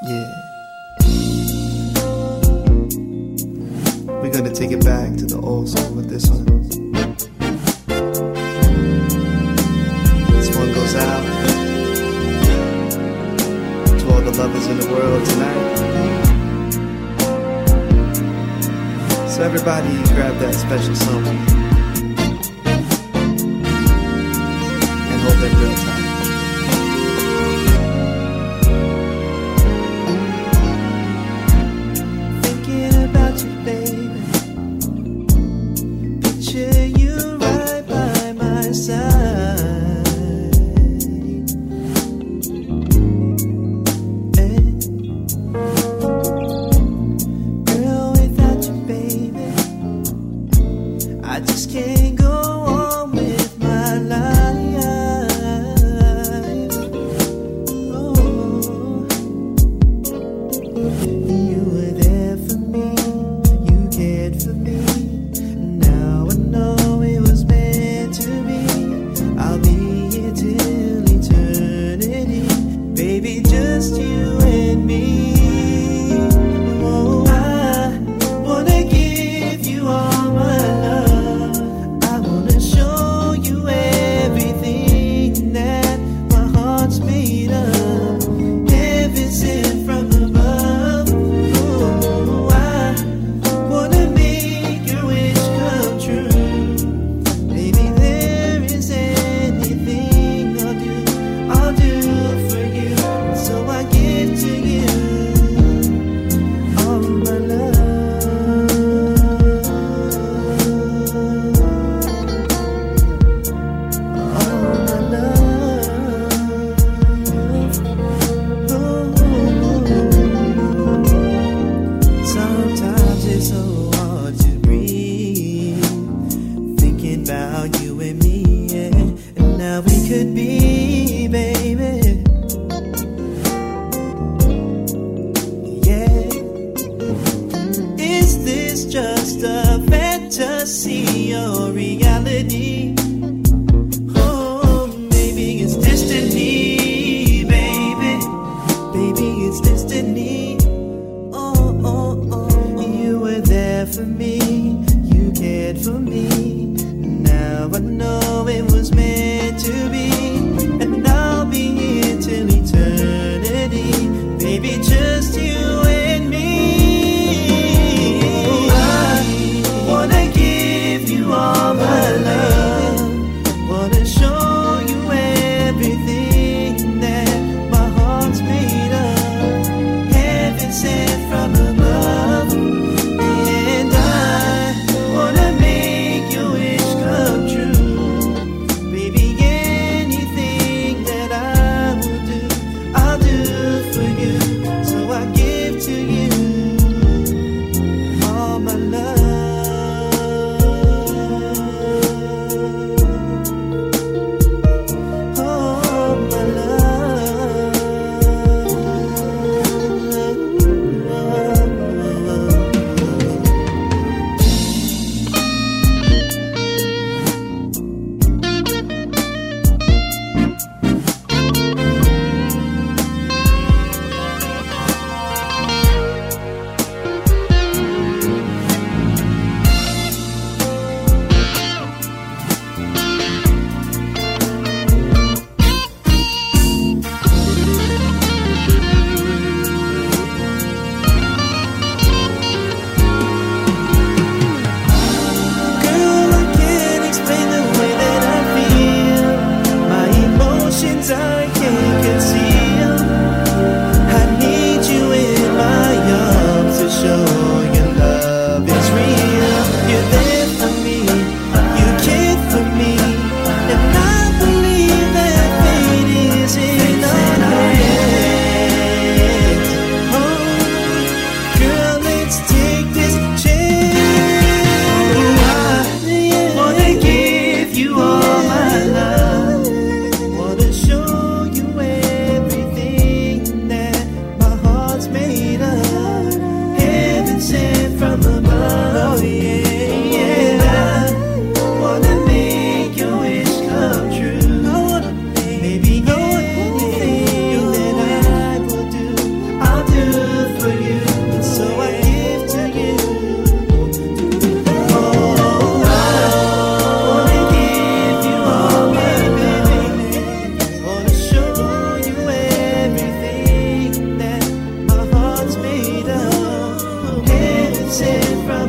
Yeah. We're gonna take it back to the old school with this one. This one goes out to all the lovers in the world tonight. So everybody grab that special someone. could be, baby. Yeah. Is this just a fantasy or reality? dancing from